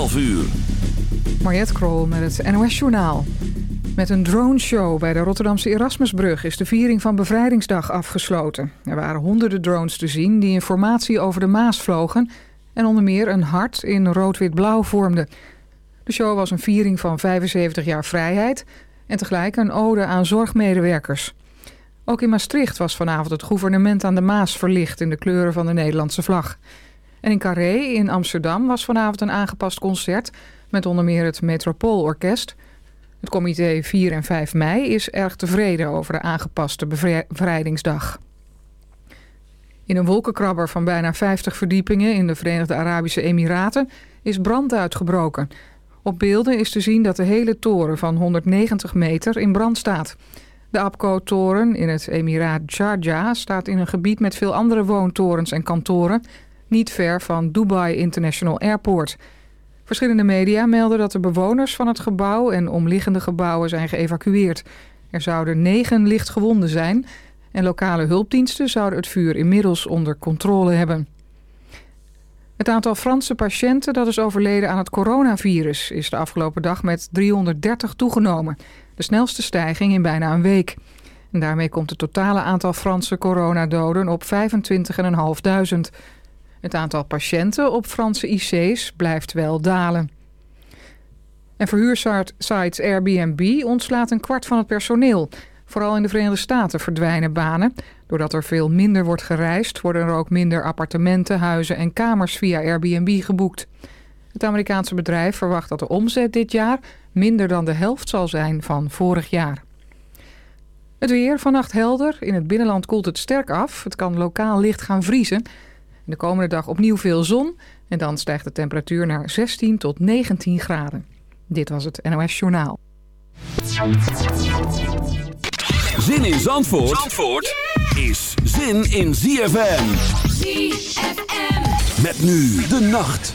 12 uur. Mariette Krol met het NOS Journaal. Met een droneshow bij de Rotterdamse Erasmusbrug is de viering van Bevrijdingsdag afgesloten. Er waren honderden drones te zien die informatie over de Maas vlogen... en onder meer een hart in rood-wit-blauw vormden. De show was een viering van 75 jaar vrijheid... en tegelijk een ode aan zorgmedewerkers. Ook in Maastricht was vanavond het gouvernement aan de Maas verlicht... in de kleuren van de Nederlandse vlag. En in Carré in Amsterdam was vanavond een aangepast concert... met onder meer het Metropoolorkest... Het comité 4 en 5 mei is erg tevreden over de aangepaste bevrijdingsdag. In een wolkenkrabber van bijna 50 verdiepingen in de Verenigde Arabische Emiraten is brand uitgebroken. Op beelden is te zien dat de hele toren van 190 meter in brand staat. De Abco-toren in het Emiraat Sharjah staat in een gebied met veel andere woontorens en kantoren... niet ver van Dubai International Airport... Verschillende media melden dat de bewoners van het gebouw en omliggende gebouwen zijn geëvacueerd. Er zouden negen lichtgewonden zijn en lokale hulpdiensten zouden het vuur inmiddels onder controle hebben. Het aantal Franse patiënten dat is overleden aan het coronavirus is de afgelopen dag met 330 toegenomen. De snelste stijging in bijna een week. En daarmee komt het totale aantal Franse coronadoden op 25.500. Het aantal patiënten op Franse IC's blijft wel dalen. En verhuursite Airbnb ontslaat een kwart van het personeel. Vooral in de Verenigde Staten verdwijnen banen. Doordat er veel minder wordt gereisd... worden er ook minder appartementen, huizen en kamers via Airbnb geboekt. Het Amerikaanse bedrijf verwacht dat de omzet dit jaar... minder dan de helft zal zijn van vorig jaar. Het weer vannacht helder. In het binnenland koelt het sterk af. Het kan lokaal licht gaan vriezen... De komende dag opnieuw veel zon en dan stijgt de temperatuur naar 16 tot 19 graden. Dit was het NOS Journaal. Zin in Zandvoort, Zandvoort is zin in ZFM. ZFM. Met nu de nacht.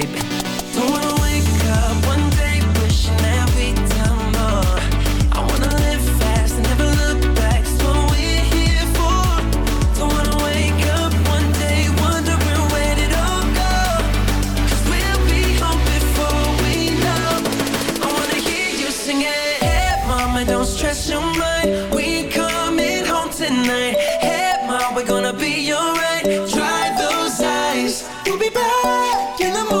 You'll be back in the morning.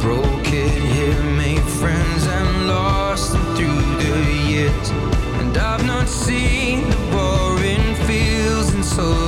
broke kid here made friends and lost them through the years. And I've not seen the boring fields and so.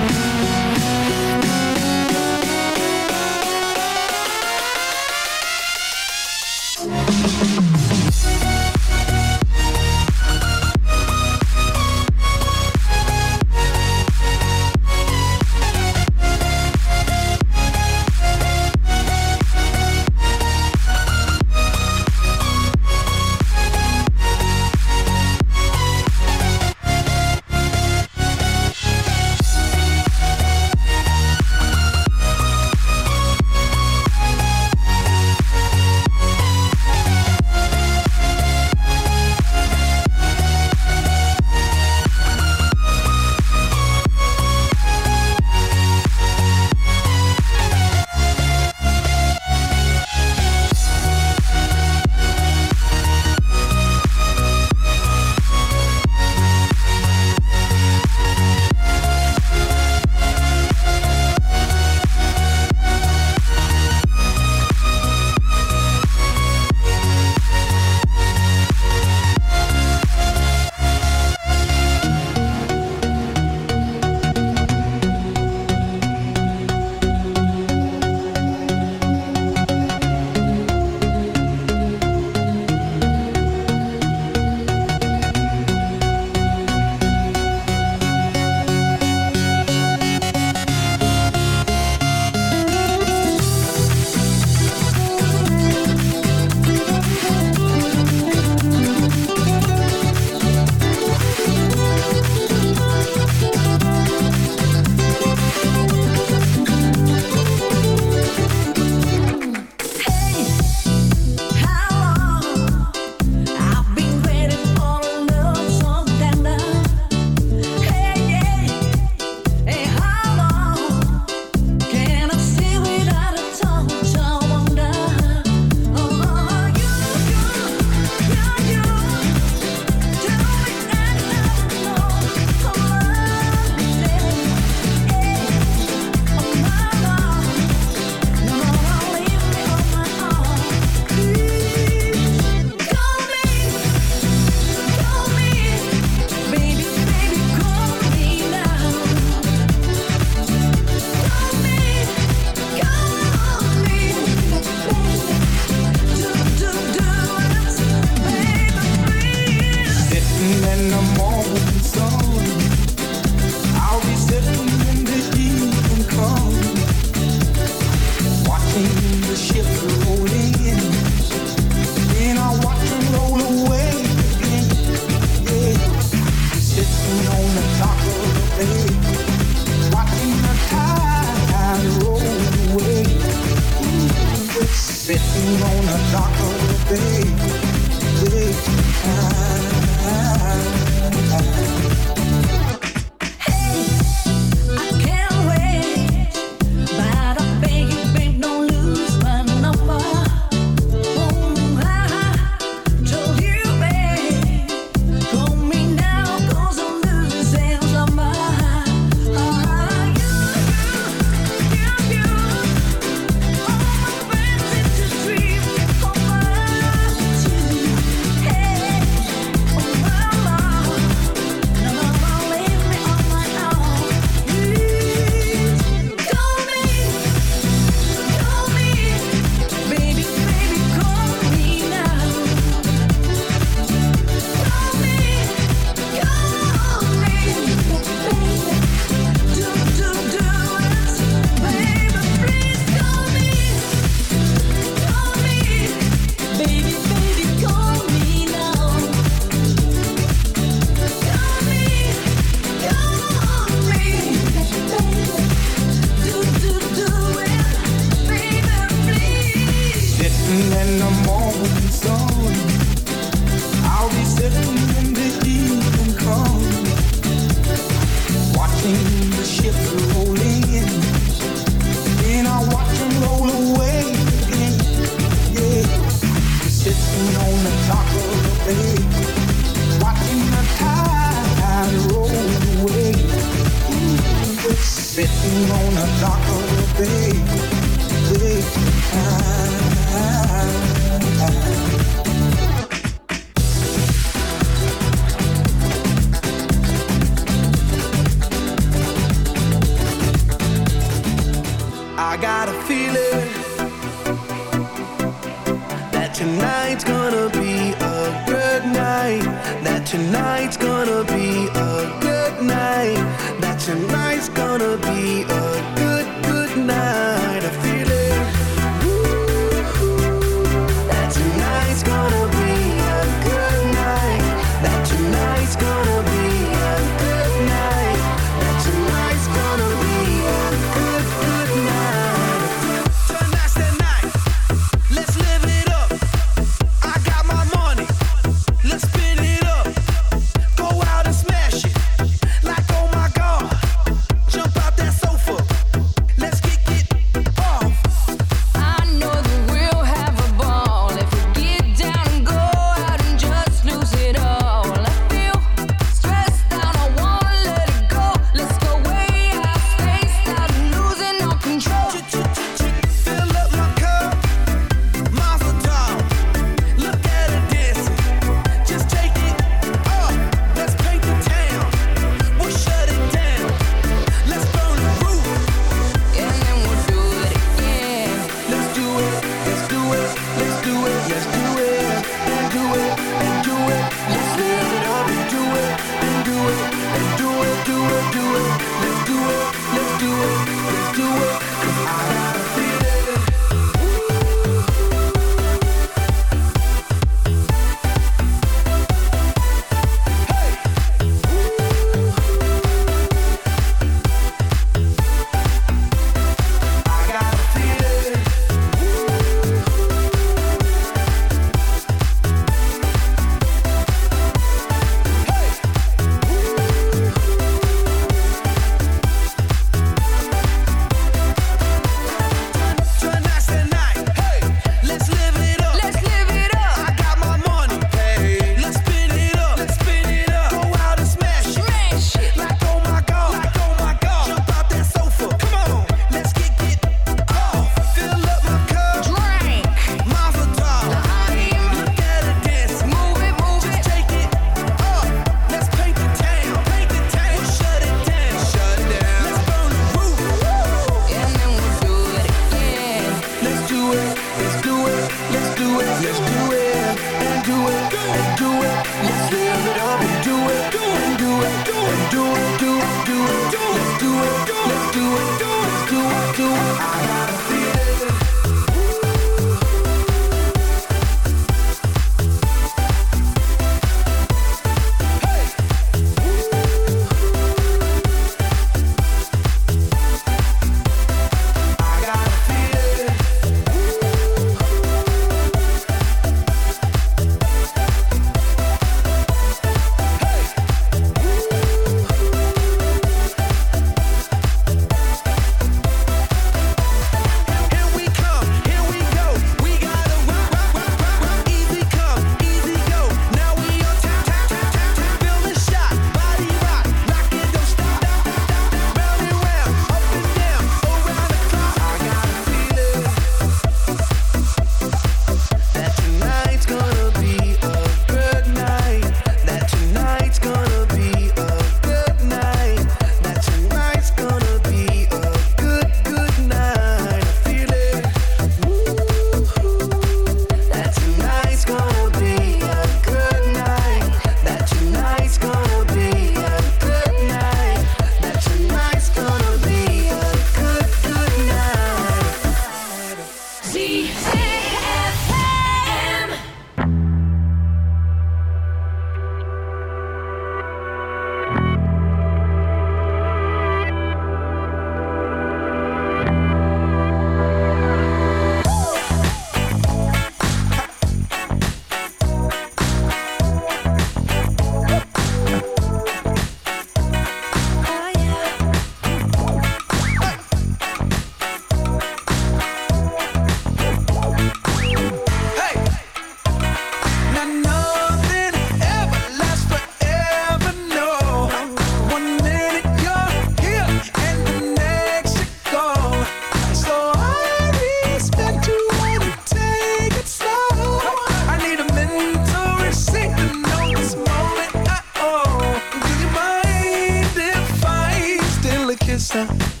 stuff.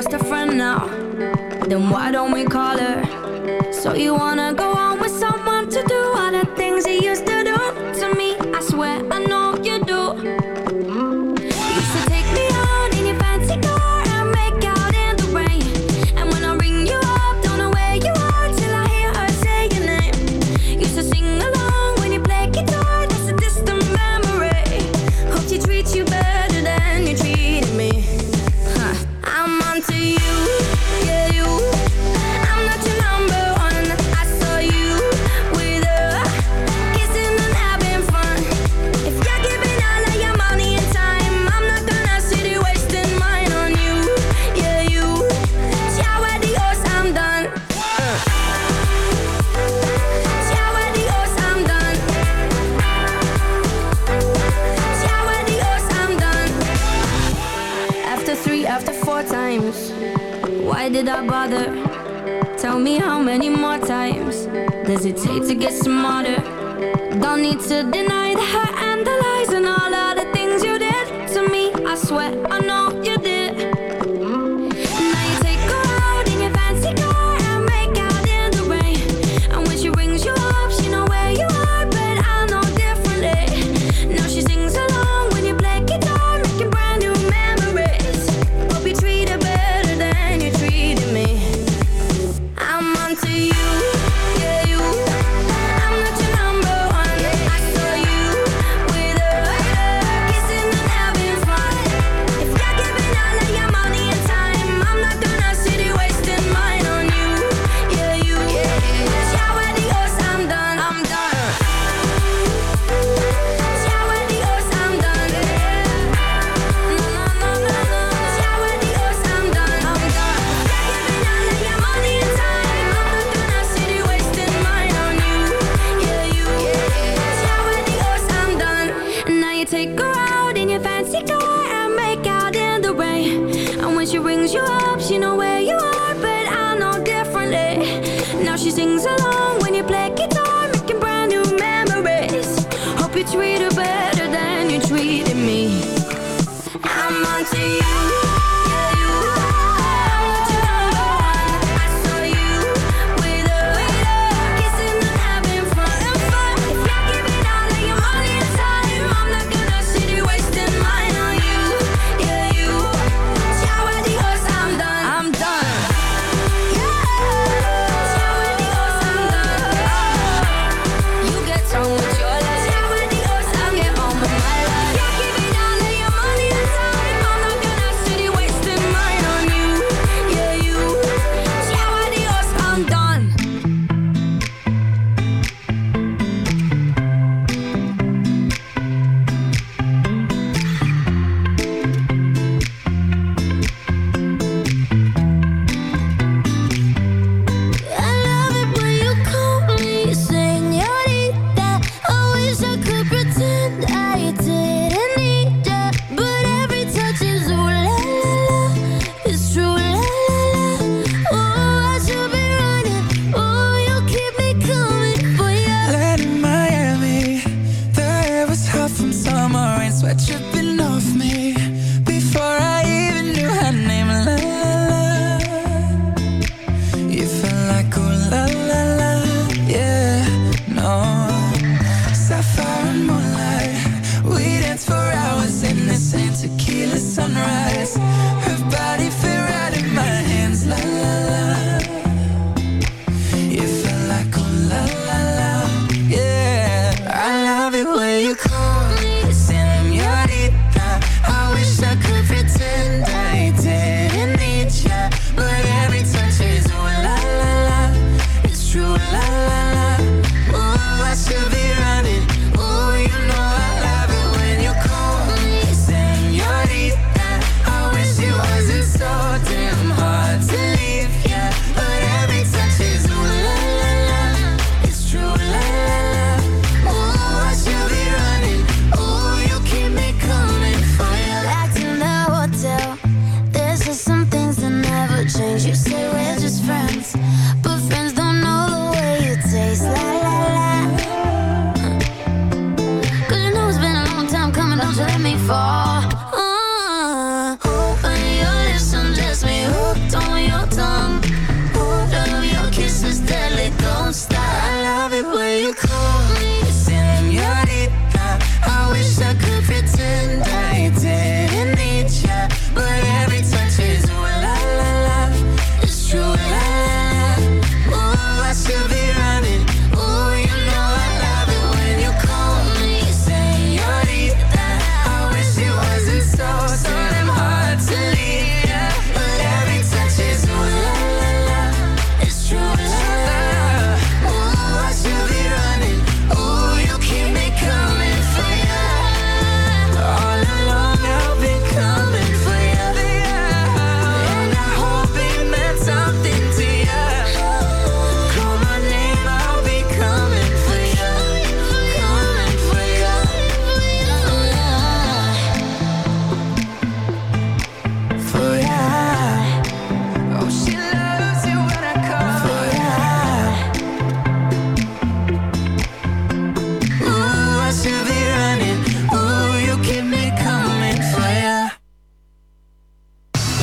just a friend now.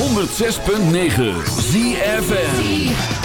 106.9 ZFN